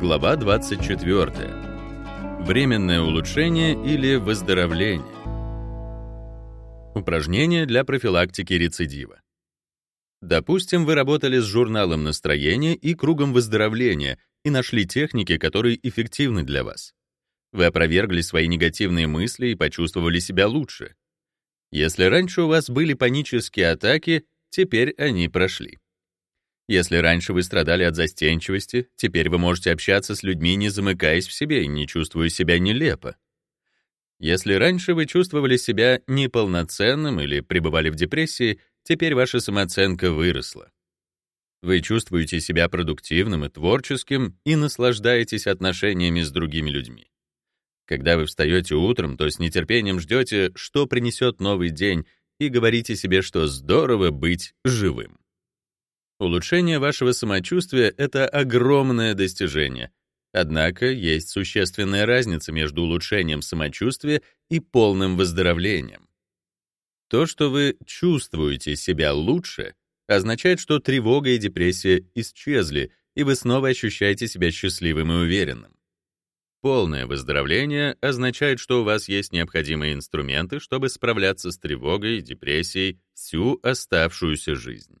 Глава 24. Временное улучшение или выздоровление. Упражнения для профилактики рецидива. Допустим, вы работали с журналом настроения и кругом выздоровления и нашли техники, которые эффективны для вас. Вы опровергли свои негативные мысли и почувствовали себя лучше. Если раньше у вас были панические атаки, теперь они прошли. Если раньше вы страдали от застенчивости, теперь вы можете общаться с людьми, не замыкаясь в себе и не чувствуя себя нелепо. Если раньше вы чувствовали себя неполноценным или пребывали в депрессии, теперь ваша самооценка выросла. Вы чувствуете себя продуктивным и творческим и наслаждаетесь отношениями с другими людьми. Когда вы встаете утром, то с нетерпением ждете, что принесет новый день, и говорите себе, что здорово быть живым. Улучшение вашего самочувствия — это огромное достижение. Однако есть существенная разница между улучшением самочувствия и полным выздоровлением. То, что вы чувствуете себя лучше, означает, что тревога и депрессия исчезли, и вы снова ощущаете себя счастливым и уверенным. Полное выздоровление означает, что у вас есть необходимые инструменты, чтобы справляться с тревогой и депрессией всю оставшуюся жизнь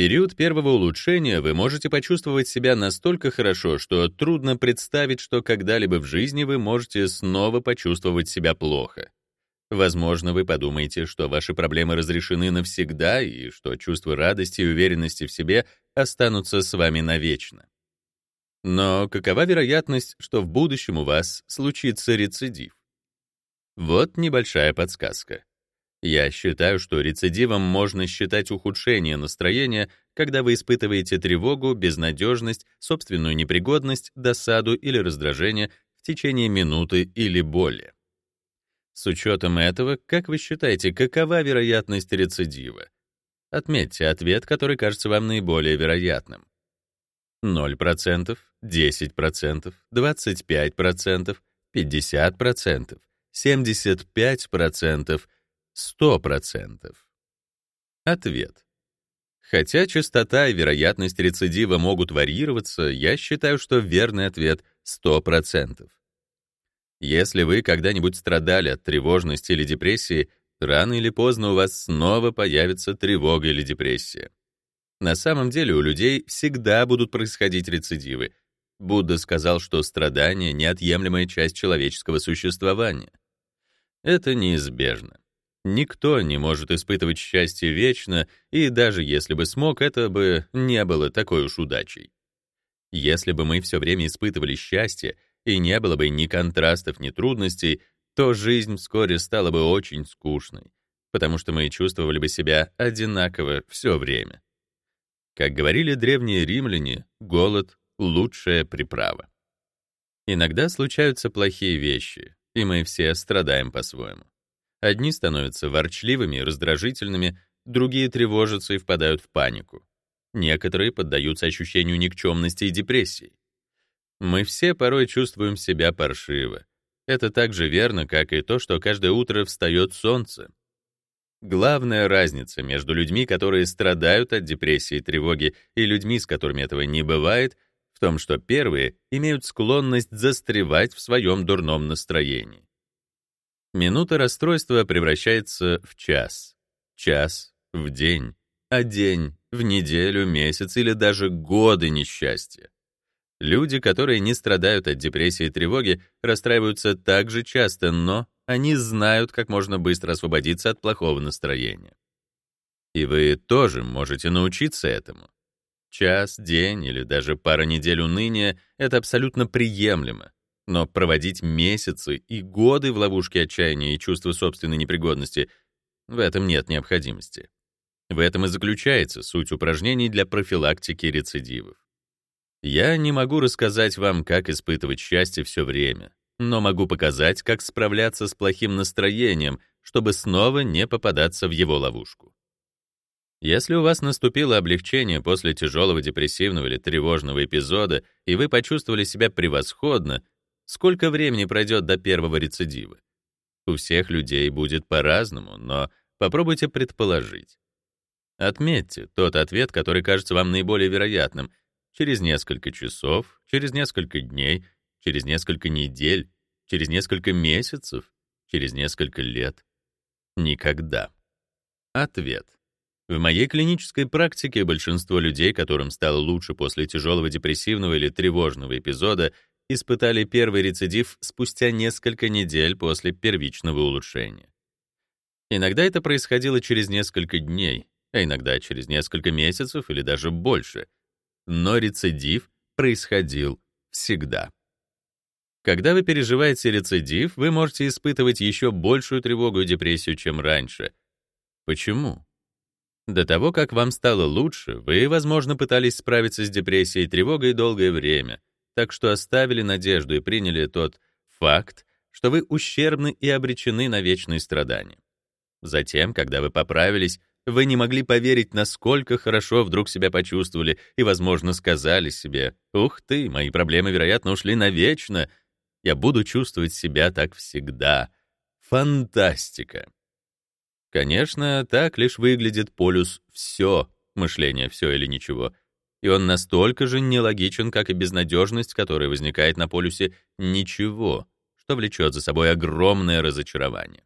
период первого улучшения вы можете почувствовать себя настолько хорошо, что трудно представить, что когда-либо в жизни вы можете снова почувствовать себя плохо. Возможно, вы подумаете, что ваши проблемы разрешены навсегда и что чувство радости и уверенности в себе останутся с вами навечно. Но какова вероятность, что в будущем у вас случится рецидив? Вот небольшая подсказка. Я считаю, что рецидивом можно считать ухудшение настроения, когда вы испытываете тревогу, безнадежность, собственную непригодность, досаду или раздражение в течение минуты или более. С учетом этого, как вы считаете, какова вероятность рецидива? Отметьте ответ, который кажется вам наиболее вероятным. 0%, 10%, 25%, 50%, 75%, 100%. Ответ. Хотя частота и вероятность рецидива могут варьироваться, я считаю, что верный ответ 100%. Если вы когда-нибудь страдали от тревожности или депрессии, рано или поздно у вас снова появится тревога или депрессия. На самом деле у людей всегда будут происходить рецидивы. Будда сказал, что страдание — неотъемлемая часть человеческого существования. Это неизбежно. Никто не может испытывать счастье вечно, и даже если бы смог, это бы не было такой уж удачей. Если бы мы все время испытывали счастье, и не было бы ни контрастов, ни трудностей, то жизнь вскоре стала бы очень скучной, потому что мы чувствовали бы себя одинаково все время. Как говорили древние римляне, голод — лучшая приправа. Иногда случаются плохие вещи, и мы все страдаем по-своему. Одни становятся ворчливыми и раздражительными, другие тревожатся и впадают в панику. Некоторые поддаются ощущению никчемности и депрессии. Мы все порой чувствуем себя паршиво. Это так же верно, как и то, что каждое утро встает солнце. Главная разница между людьми, которые страдают от депрессии и тревоги, и людьми, с которыми этого не бывает, в том, что первые имеют склонность застревать в своем дурном настроении. Минута расстройства превращается в час, час в день, а день в неделю, месяц или даже годы несчастья. Люди, которые не страдают от депрессии и тревоги, расстраиваются так же часто, но они знают, как можно быстро освободиться от плохого настроения. И вы тоже можете научиться этому. Час, день или даже пара недель уныния — это абсолютно приемлемо, но проводить месяцы и годы в ловушке отчаяния и чувства собственной непригодности — в этом нет необходимости. В этом и заключается суть упражнений для профилактики рецидивов. Я не могу рассказать вам, как испытывать счастье все время, но могу показать, как справляться с плохим настроением, чтобы снова не попадаться в его ловушку. Если у вас наступило облегчение после тяжелого депрессивного или тревожного эпизода, и вы почувствовали себя превосходно, Сколько времени пройдет до первого рецидива? У всех людей будет по-разному, но попробуйте предположить. Отметьте тот ответ, который кажется вам наиболее вероятным, через несколько часов, через несколько дней, через несколько недель, через несколько месяцев, через несколько лет. Никогда. Ответ. В моей клинической практике большинство людей, которым стало лучше после тяжелого депрессивного или тревожного эпизода, испытали первый рецидив спустя несколько недель после первичного улучшения. Иногда это происходило через несколько дней, а иногда через несколько месяцев или даже больше. Но рецидив происходил всегда. Когда вы переживаете рецидив, вы можете испытывать еще большую тревогу и депрессию, чем раньше. Почему? До того, как вам стало лучше, вы, возможно, пытались справиться с депрессией и тревогой долгое время, так что оставили надежду и приняли тот факт, что вы ущербны и обречены на вечные страдания. Затем, когда вы поправились, вы не могли поверить, насколько хорошо вдруг себя почувствовали и, возможно, сказали себе, «Ух ты, мои проблемы, вероятно, ушли навечно. Я буду чувствовать себя так всегда». Фантастика! Конечно, так лишь выглядит полюс «все», мышление «все или ничего», и он настолько же нелогичен, как и безнадежность, которая возникает на полюсе «ничего», что влечет за собой огромное разочарование.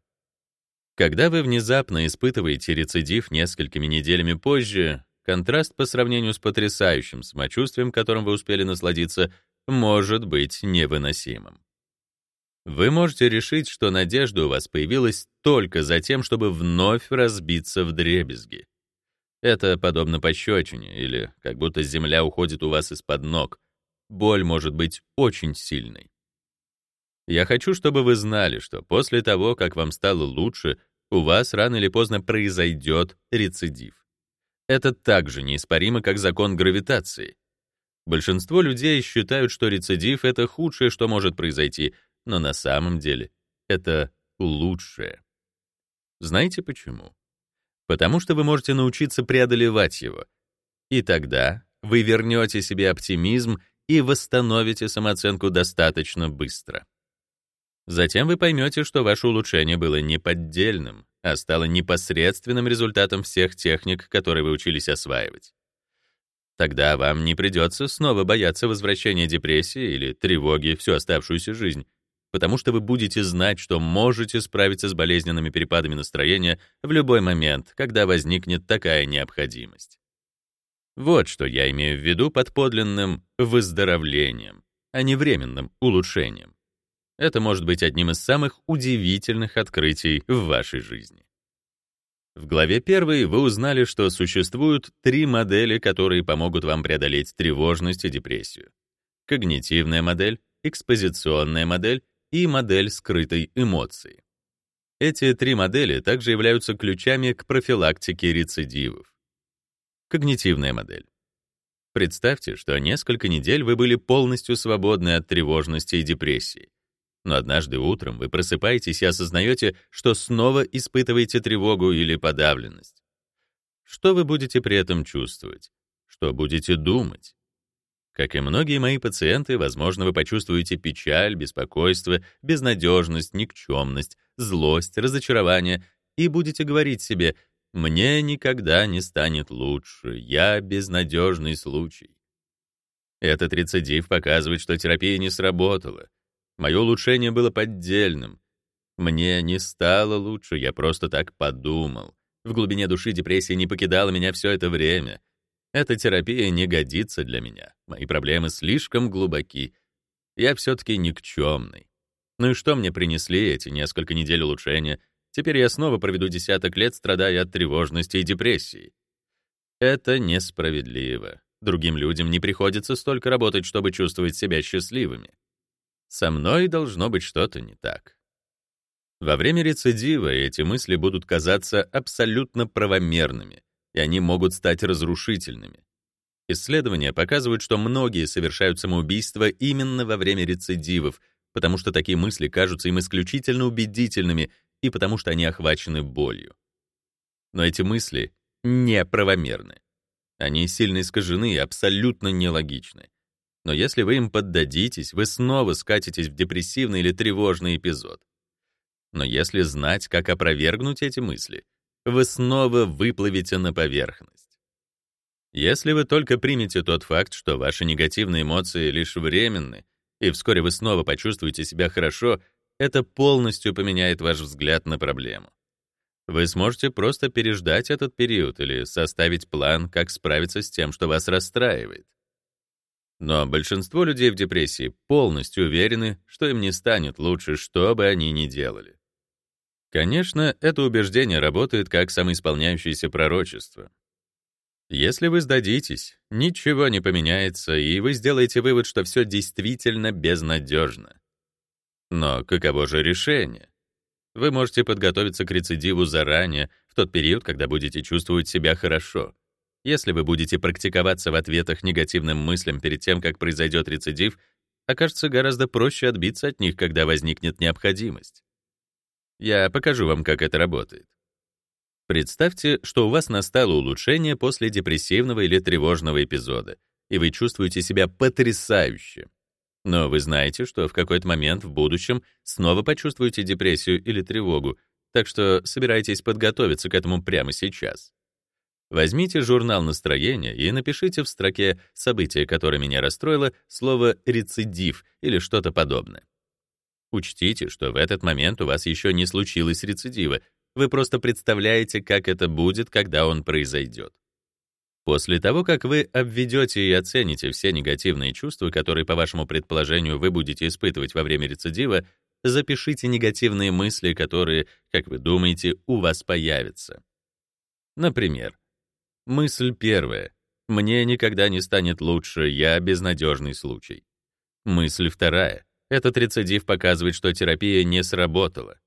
Когда вы внезапно испытываете рецидив несколькими неделями позже, контраст по сравнению с потрясающим самочувствием, которым вы успели насладиться, может быть невыносимым. Вы можете решить, что надежда у вас появилась только за тем, чтобы вновь разбиться в дребезги. Это подобно пощечине или как будто земля уходит у вас из-под ног. Боль может быть очень сильной. Я хочу, чтобы вы знали, что после того, как вам стало лучше, у вас рано или поздно произойдет рецидив. Это так же неиспаримо, как закон гравитации. Большинство людей считают, что рецидив — это худшее, что может произойти, но на самом деле это лучшее. Знаете почему? Потому что вы можете научиться преодолевать его. И тогда вы вернете себе оптимизм и восстановите самооценку достаточно быстро. Затем вы поймете, что ваше улучшение было не поддельным, а стало непосредственным результатом всех техник, которые вы учились осваивать. Тогда вам не придется снова бояться возвращения депрессии или тревоги всю оставшуюся жизнь, потому что вы будете знать, что можете справиться с болезненными перепадами настроения в любой момент, когда возникнет такая необходимость. Вот что я имею в виду под подлинным выздоровлением, а не временным улучшением. Это может быть одним из самых удивительных открытий в вашей жизни. В главе 1 вы узнали, что существуют три модели, которые помогут вам преодолеть тревожность и депрессию. Когнитивная модель, экспозиционная модель и модель скрытой эмоции. Эти три модели также являются ключами к профилактике рецидивов. Когнитивная модель. Представьте, что несколько недель вы были полностью свободны от тревожности и депрессии. Но однажды утром вы просыпаетесь и осознаете, что снова испытываете тревогу или подавленность. Что вы будете при этом чувствовать? Что будете думать? Как и многие мои пациенты, возможно, вы почувствуете печаль, беспокойство, безнадежность, никчемность, злость, разочарование и будете говорить себе «мне никогда не станет лучше, я безнадежный случай». Этот рецидив показывает, что терапия не сработала. Мое улучшение было поддельным. Мне не стало лучше, я просто так подумал. В глубине души депрессия не покидала меня все это время — эта терапия не годится для меня. Мои проблемы слишком глубоки. Я все-таки никчемный. Ну и что мне принесли эти несколько недель улучшения? Теперь я снова проведу десяток лет, страдая от тревожности и депрессии. Это несправедливо. Другим людям не приходится столько работать, чтобы чувствовать себя счастливыми. Со мной должно быть что-то не так. Во время рецидива эти мысли будут казаться абсолютно правомерными, и они могут стать разрушительными. Исследования показывают, что многие совершают самоубийство именно во время рецидивов, потому что такие мысли кажутся им исключительно убедительными и потому что они охвачены болью. Но эти мысли неправомерны. Они сильно искажены и абсолютно нелогичны. Но если вы им поддадитесь, вы снова скатитесь в депрессивный или тревожный эпизод. Но если знать, как опровергнуть эти мысли, вы снова выплывете на поверхность. Если вы только примете тот факт, что ваши негативные эмоции лишь временны, и вскоре вы снова почувствуете себя хорошо, это полностью поменяет ваш взгляд на проблему. Вы сможете просто переждать этот период или составить план, как справиться с тем, что вас расстраивает. Но большинство людей в депрессии полностью уверены, что им не станет лучше, что бы они ни делали. Конечно, это убеждение работает как самоисполняющееся пророчество. Если вы сдадитесь, ничего не поменяется, и вы сделаете вывод, что все действительно безнадежно. Но каково же решение? Вы можете подготовиться к рецидиву заранее, в тот период, когда будете чувствовать себя хорошо. Если вы будете практиковаться в ответах негативным мыслям перед тем, как произойдет рецидив, окажется гораздо проще отбиться от них, когда возникнет необходимость. Я покажу вам, как это работает. Представьте, что у вас настало улучшение после депрессивного или тревожного эпизода, и вы чувствуете себя потрясающе. Но вы знаете, что в какой-то момент в будущем снова почувствуете депрессию или тревогу, так что собираетесь подготовиться к этому прямо сейчас. Возьмите журнал настроения и напишите в строке «Событие, которое меня расстроило» слово «рецидив» или что-то подобное. Учтите, что в этот момент у вас еще не случилось рецидива, вы просто представляете, как это будет, когда он произойдет. После того, как вы обведете и оцените все негативные чувства, которые, по вашему предположению, вы будете испытывать во время рецидива, запишите негативные мысли, которые, как вы думаете, у вас появятся. Например, мысль первая. «Мне никогда не станет лучше, я безнадежный случай». Мысль вторая. Этот рецидив показывает, что терапия не сработала.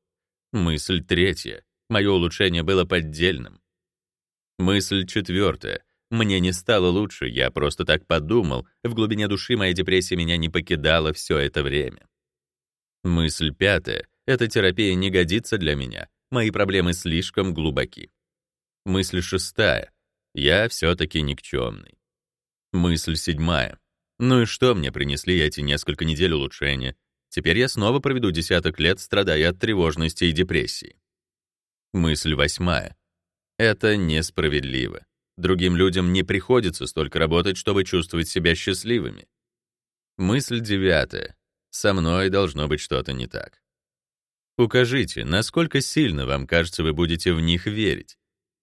Мысль третья. Мое улучшение было поддельным. Мысль четвертая. Мне не стало лучше, я просто так подумал. В глубине души моя депрессия меня не покидала все это время. Мысль пятая. Эта терапия не годится для меня. Мои проблемы слишком глубоки. Мысль шестая. Я все-таки никчемный. Мысль седьмая. Ну и что мне принесли эти несколько недель улучшения? Теперь я снова проведу десяток лет, страдая от тревожности и депрессии. Мысль восьмая. Это несправедливо. Другим людям не приходится столько работать, чтобы чувствовать себя счастливыми. Мысль девятая. Со мной должно быть что-то не так. Укажите, насколько сильно вам кажется, вы будете в них верить.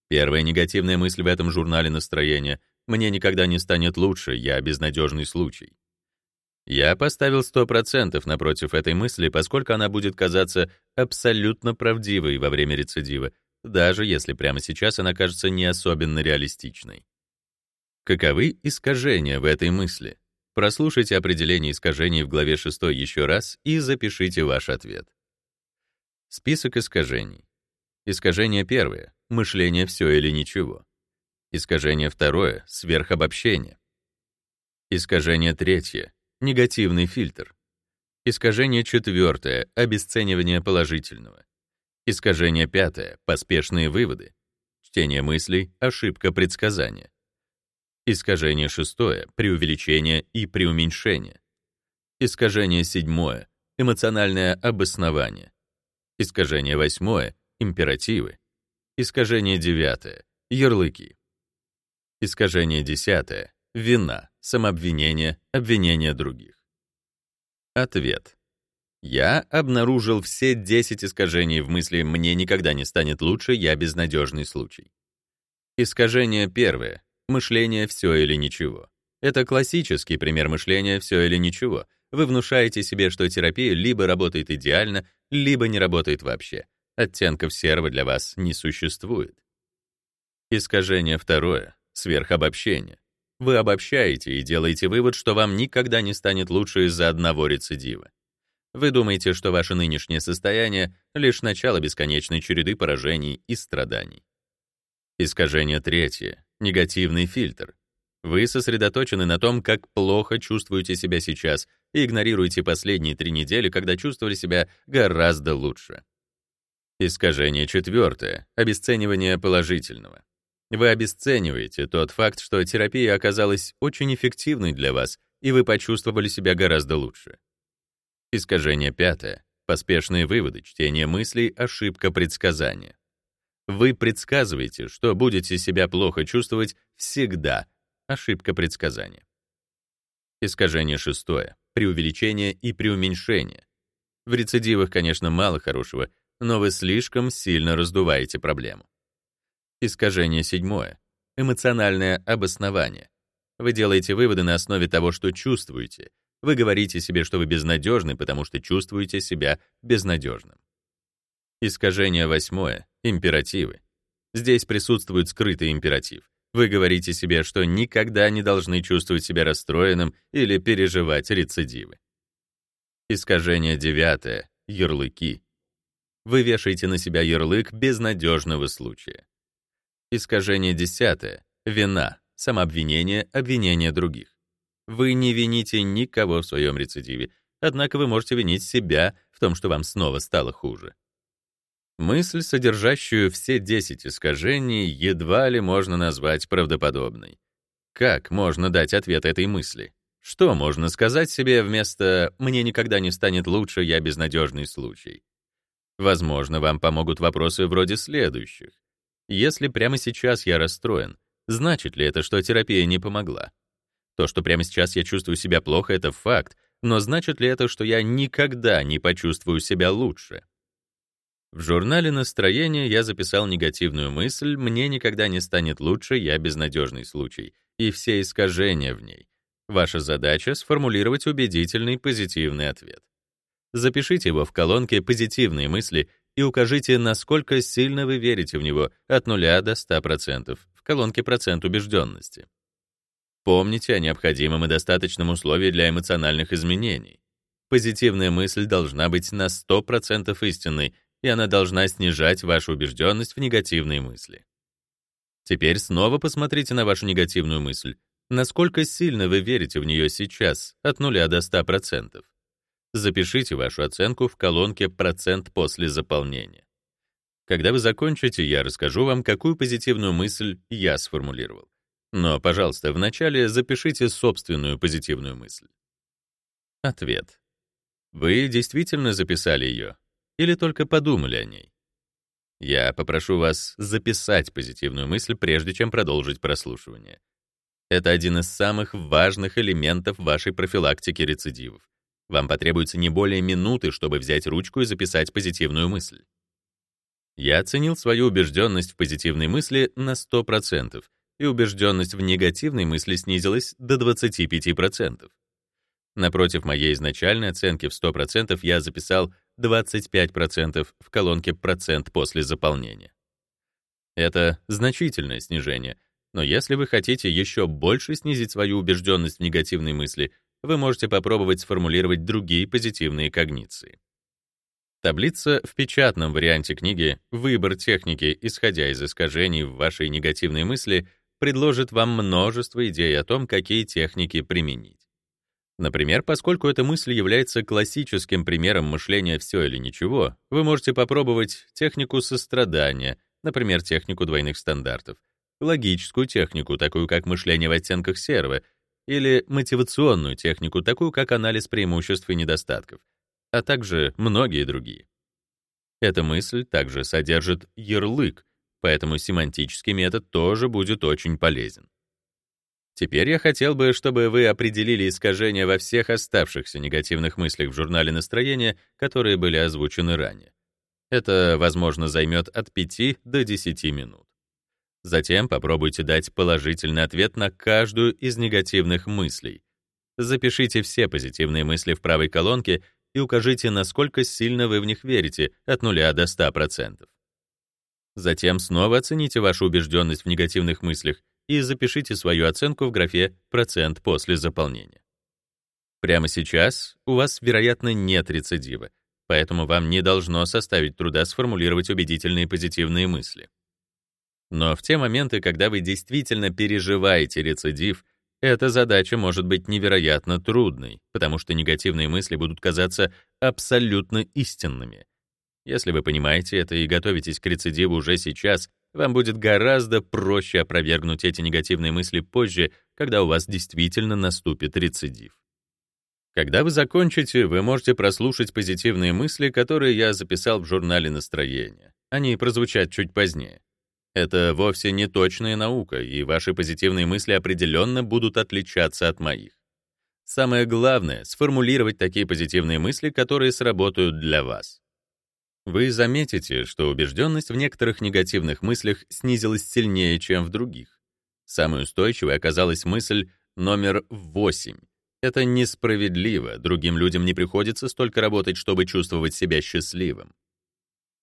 Первая негативная мысль в этом журнале настроения «Мне никогда не станет лучше, я безнадежный случай». Я поставил 100% напротив этой мысли, поскольку она будет казаться абсолютно правдивой во время рецидива, даже если прямо сейчас она кажется не особенно реалистичной. Каковы искажения в этой мысли? Прослушайте определение искажений в главе 6 еще раз и запишите ваш ответ. Список искажений. Искажение первое — мышление все или ничего. Искажение второе — сверхобобщение. Искажение третье негативный фильтр. Искажение четвертое — обесценивание положительного. Искажение пятое — поспешные выводы. Чтение мыслей — ошибка предсказания. Искажение шестое — преувеличение и преуменьшение. Искажение седьмое — эмоциональное обоснование. Искажение восьмое — императивы. Искажение девятое — ярлыки. Искажение десятое — вина самообвинение, обвинение других. Ответ. Я обнаружил все 10 искажений в мысли «мне никогда не станет лучше, я безнадежный случай». Искажение первое. Мышление «все или ничего». Это классический пример мышления «все или ничего». Вы внушаете себе, что терапия либо работает идеально, либо не работает вообще. Оттенков серого для вас не существует. Искажение второе. Сверхобобщение. Вы обобщаете и делаете вывод, что вам никогда не станет лучше из-за одного рецидива. Вы думаете, что ваше нынешнее состояние — лишь начало бесконечной череды поражений и страданий. Искажение третье — негативный фильтр. Вы сосредоточены на том, как плохо чувствуете себя сейчас, и игнорируете последние три недели, когда чувствовали себя гораздо лучше. Искажение четвертое — обесценивание положительного. Вы обесцениваете тот факт, что терапия оказалась очень эффективной для вас, и вы почувствовали себя гораздо лучше. Искажение пятое. Поспешные выводы, чтение мыслей, ошибка предсказания. Вы предсказываете, что будете себя плохо чувствовать всегда, Ошибка предсказания. Искажение шестое. Преувеличение и преуменьшение. В рецидивах, конечно, мало хорошего, но вы слишком сильно раздуваете проблему. Искажение седьмое. Эмоциональное обоснование. Вы делаете выводы на основе того, что чувствуете. Вы говорите себе, что вы безнадежны, потому что чувствуете себя безнадежным. Искажение восьмое. Императивы. Здесь присутствует скрытый императив. Вы говорите себе, что никогда не должны чувствовать себя расстроенным или переживать рецидивы. Искажение девятое. Ярлыки. Вы вешаете на себя ярлык безнадежного случая. Искажение десятое. Вина, самообвинение, обвинение других. Вы не вините никого в своем рецидиве, однако вы можете винить себя в том, что вам снова стало хуже. Мысль, содержащую все 10 искажений, едва ли можно назвать правдоподобной. Как можно дать ответ этой мысли? Что можно сказать себе вместо «мне никогда не станет лучше, я безнадежный случай»? Возможно, вам помогут вопросы вроде следующих. Если прямо сейчас я расстроен, значит ли это, что терапия не помогла? То, что прямо сейчас я чувствую себя плохо, это факт, но значит ли это, что я никогда не почувствую себя лучше? В журнале настроения я записал негативную мысль «мне никогда не станет лучше, я безнадежный случай» и все искажения в ней. Ваша задача — сформулировать убедительный позитивный ответ. Запишите его в колонке «Позитивные мысли» и укажите, насколько сильно вы верите в него от 0 до 100% в колонке «Процент убежденности». Помните о необходимом и достаточном условии для эмоциональных изменений. Позитивная мысль должна быть на 100% истинной и она должна снижать вашу убежденность в негативные мысли. Теперь снова посмотрите на вашу негативную мысль. Насколько сильно вы верите в нее сейчас, от 0 до 100%. Запишите вашу оценку в колонке «Процент после заполнения». Когда вы закончите, я расскажу вам, какую позитивную мысль я сформулировал. Но, пожалуйста, вначале запишите собственную позитивную мысль. Ответ. Вы действительно записали ее, или только подумали о ней? Я попрошу вас записать позитивную мысль, прежде чем продолжить прослушивание. Это один из самых важных элементов вашей профилактики рецидивов. Вам потребуется не более минуты, чтобы взять ручку и записать позитивную мысль. Я оценил свою убежденность в позитивной мысли на 100%, и убежденность в негативной мысли снизилась до 25%. Напротив моей изначальной оценки в 100% я записал 25% в колонке «Процент после заполнения». Это значительное снижение, но если вы хотите еще больше снизить свою убежденность в негативной мысли, вы можете попробовать сформулировать другие позитивные когниции. Таблица в печатном варианте книги «Выбор техники, исходя из искажений в вашей негативной мысли» предложит вам множество идей о том, какие техники применить. Например, поскольку эта мысль является классическим примером мышления «все или ничего», вы можете попробовать технику сострадания, например, технику двойных стандартов, логическую технику, такую как мышление в оттенках серого, или мотивационную технику, такую как анализ преимуществ и недостатков, а также многие другие. Эта мысль также содержит ярлык, поэтому семантический метод тоже будет очень полезен. Теперь я хотел бы, чтобы вы определили искажения во всех оставшихся негативных мыслях в журнале настроения, которые были озвучены ранее. Это, возможно, займет от 5 до 10 минут. Затем попробуйте дать положительный ответ на каждую из негативных мыслей. Запишите все позитивные мысли в правой колонке и укажите, насколько сильно вы в них верите, от 0 до 100%. Затем снова оцените вашу убежденность в негативных мыслях и запишите свою оценку в графе «Процент после заполнения». Прямо сейчас у вас, вероятно, нет рецидива, поэтому вам не должно составить труда сформулировать убедительные позитивные мысли. Но в те моменты, когда вы действительно переживаете рецидив, эта задача может быть невероятно трудной, потому что негативные мысли будут казаться абсолютно истинными. Если вы понимаете это и готовитесь к рецидиву уже сейчас, вам будет гораздо проще опровергнуть эти негативные мысли позже, когда у вас действительно наступит рецидив. Когда вы закончите, вы можете прослушать позитивные мысли, которые я записал в журнале настроения. Они прозвучат чуть позднее. Это вовсе не точная наука, и ваши позитивные мысли определенно будут отличаться от моих. Самое главное — сформулировать такие позитивные мысли, которые сработают для вас. Вы заметите, что убежденность в некоторых негативных мыслях снизилась сильнее, чем в других. Самой устойчивой оказалась мысль номер 8. Это несправедливо, другим людям не приходится столько работать, чтобы чувствовать себя счастливым.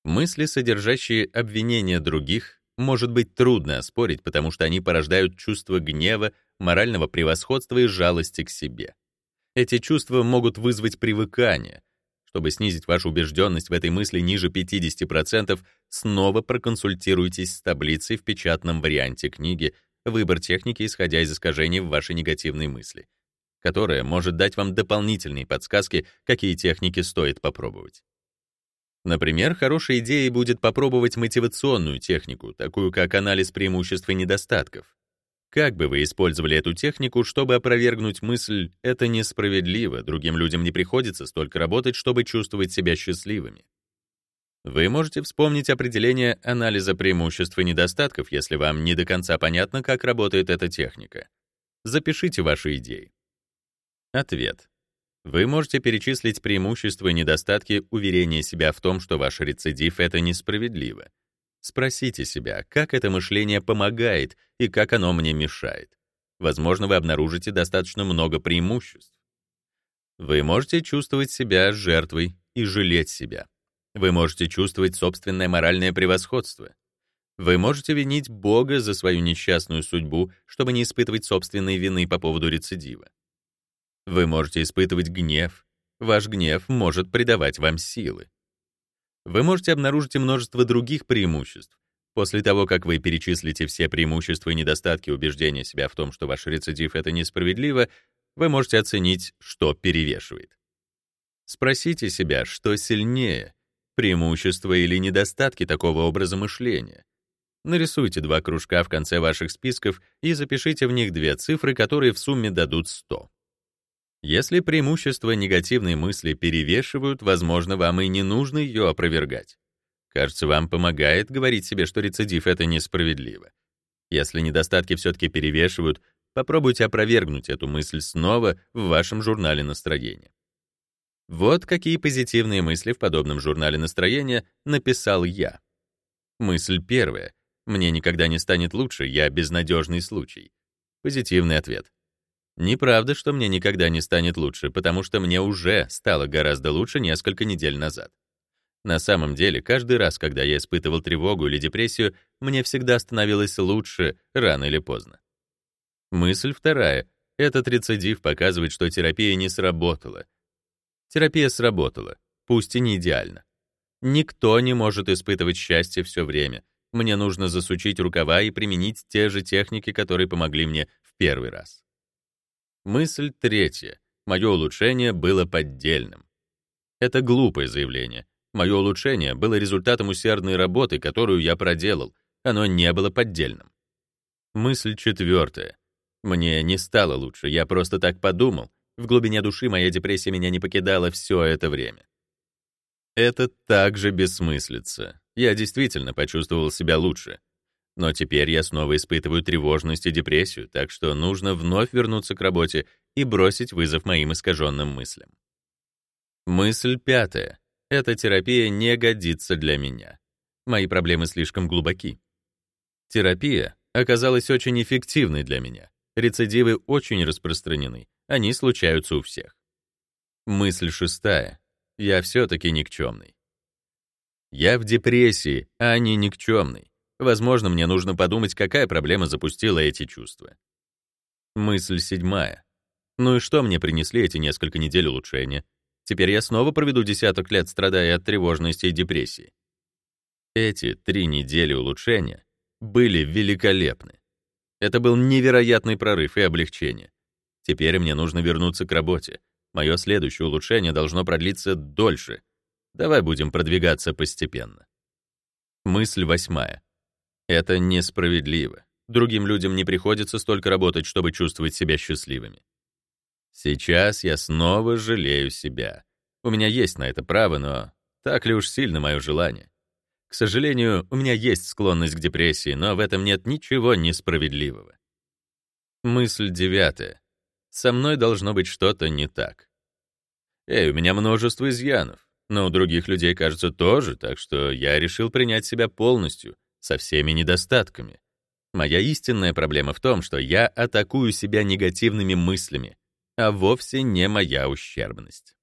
Мысли, содержащие обвинения других, может быть трудно оспорить, потому что они порождают чувство гнева, морального превосходства и жалости к себе. Эти чувства могут вызвать привыкание. Чтобы снизить вашу убежденность в этой мысли ниже 50%, снова проконсультируйтесь с таблицей в печатном варианте книги «Выбор техники, исходя из искажений в вашей негативной мысли», которая может дать вам дополнительные подсказки, какие техники стоит попробовать. Например, хорошей идеей будет попробовать мотивационную технику, такую как анализ преимуществ и недостатков. Как бы вы использовали эту технику, чтобы опровергнуть мысль «это несправедливо, другим людям не приходится столько работать, чтобы чувствовать себя счастливыми»? Вы можете вспомнить определение анализа преимуществ и недостатков, если вам не до конца понятно, как работает эта техника. Запишите ваши идеи. Ответ. Вы можете перечислить преимущества и недостатки уверения себя в том, что ваш рецидив — это несправедливо. Спросите себя, как это мышление помогает и как оно мне мешает. Возможно, вы обнаружите достаточно много преимуществ. Вы можете чувствовать себя жертвой и жалеть себя. Вы можете чувствовать собственное моральное превосходство. Вы можете винить Бога за свою несчастную судьбу, чтобы не испытывать собственной вины по поводу рецидива. Вы можете испытывать гнев. Ваш гнев может придавать вам силы. Вы можете обнаружить множество других преимуществ. После того, как вы перечислите все преимущества и недостатки убеждения себя в том, что ваш рецидив — это несправедливо, вы можете оценить, что перевешивает. Спросите себя, что сильнее — преимущества или недостатки такого образа мышления. Нарисуйте два кружка в конце ваших списков и запишите в них две цифры, которые в сумме дадут 100. Если преимущества негативной мысли перевешивают, возможно, вам и не нужно ее опровергать. Кажется, вам помогает говорить себе, что рецидив — это несправедливо. Если недостатки все-таки перевешивают, попробуйте опровергнуть эту мысль снова в вашем журнале настроения. Вот какие позитивные мысли в подобном журнале настроения написал я. Мысль первая. Мне никогда не станет лучше, я безнадежный случай. Позитивный ответ. Неправда, что мне никогда не станет лучше, потому что мне уже стало гораздо лучше несколько недель назад. На самом деле, каждый раз, когда я испытывал тревогу или депрессию, мне всегда становилось лучше рано или поздно. Мысль вторая. Этот рецидив показывает, что терапия не сработала. Терапия сработала, пусть и не идеально. Никто не может испытывать счастье все время. Мне нужно засучить рукава и применить те же техники, которые помогли мне в первый раз. Мысль третья. Мое улучшение было поддельным. Это глупое заявление. Мое улучшение было результатом усердной работы, которую я проделал. Оно не было поддельным. Мысль четвертая. Мне не стало лучше, я просто так подумал. В глубине души моя депрессия меня не покидала все это время. Это также бессмыслица. Я действительно почувствовал себя лучше. Но теперь я снова испытываю тревожность и депрессию, так что нужно вновь вернуться к работе и бросить вызов моим искаженным мыслям. Мысль пятая. Эта терапия не годится для меня. Мои проблемы слишком глубоки. Терапия оказалась очень эффективной для меня. Рецидивы очень распространены, они случаются у всех. Мысль шестая. Я все-таки никчемный. Я в депрессии, а не никчемный. Возможно, мне нужно подумать, какая проблема запустила эти чувства. Мысль седьмая. Ну и что мне принесли эти несколько недель улучшения? Теперь я снова проведу десяток лет, страдая от тревожности и депрессии. Эти три недели улучшения были великолепны. Это был невероятный прорыв и облегчение. Теперь мне нужно вернуться к работе. Мое следующее улучшение должно продлиться дольше. Давай будем продвигаться постепенно. Мысль восьмая. Это несправедливо. Другим людям не приходится столько работать, чтобы чувствовать себя счастливыми. Сейчас я снова жалею себя. У меня есть на это право, но так ли уж сильно мое желание? К сожалению, у меня есть склонность к депрессии, но в этом нет ничего несправедливого. Мысль девятая. Со мной должно быть что-то не так. Эй, у меня множество изъянов, но у других людей, кажется, тоже, так что я решил принять себя полностью, со всеми недостатками. Моя истинная проблема в том, что я атакую себя негативными мыслями, а вовсе не моя ущербность.